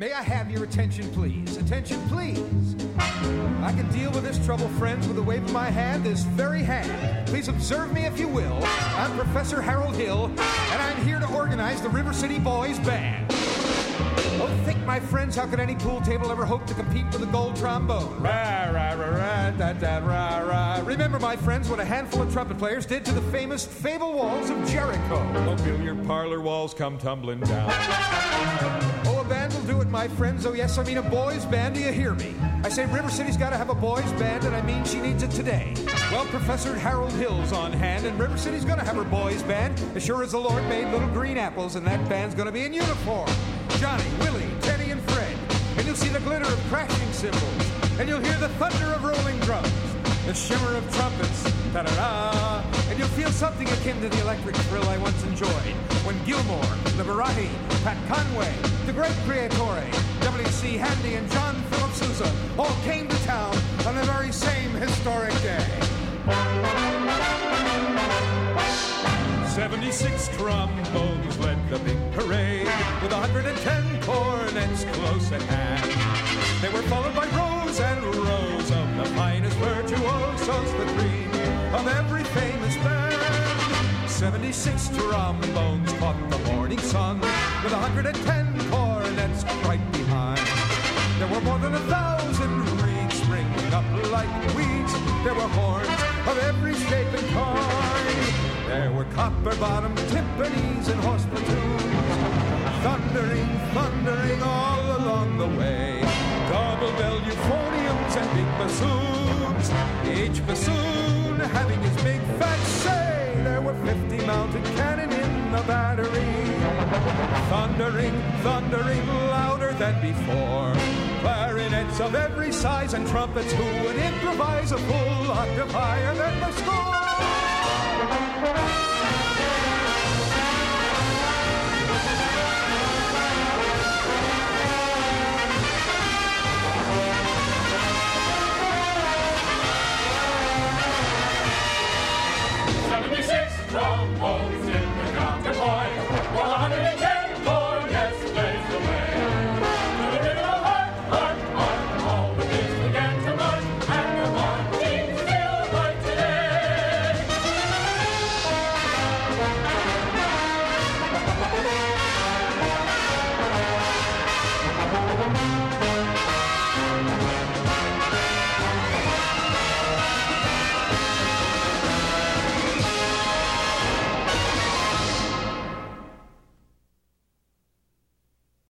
May I have your attention, please? Attention, please. I can deal with this trouble, friends, with a wave of my hand, this very hand. Please observe me if you will. I'm Professor Harold Hill, and I'm here to organize the River City Boys Band. Oh, think, my friends, how could any pool table ever hope to compete with a gold trombone? Rah, rah, rah, rah, da, da, rah, rah. Remember, my friends, what a handful of trumpet players did to the famous Fable Walls of Jericho. Oh, billiard parlor walls come tumbling down. Will do it, my friends. Oh, yes, I mean a boys' band. Do you hear me? I say River City's got to have a boys' band, and I mean she needs it today. Well, Professor Harold Hill's on hand, and River City's going to have her boys' band. As sure as the Lord made little green apples, and that band's going to be in uniform. Johnny, Willie, Teddy, and Fred. And you'll see the glitter of crashing cymbals, and you'll hear the thunder of rolling drums, the shimmer of trumpets, ta-da-da, and you'll feel something akin to the electric thrill I once enjoyed Gilmore, Liberati, Pat Conway, the great Creatore, W.C. Handy, and John Philip Sousa all came to town on the very same historic day. 76 trombones led the big parade with 110 cornets close at hand. They were followed by rows and rows of the finest virtuosos, the cream of every famous band. 76 trombones caught the morning sun with 110 cornets right behind. There were more than a thousand reeds springing up like weeds. There were horns of every shape and kind. There were copper-bottomed timpanis and horse platoons, thundering, thundering all along the way. Double-bell euphoniums and big bassoons, each bassoon having his big battery, thundering, thundering louder than before. Clarinets of every size and trumpets who would improvise a full octave higher than the score. Trombones in the counterpoint.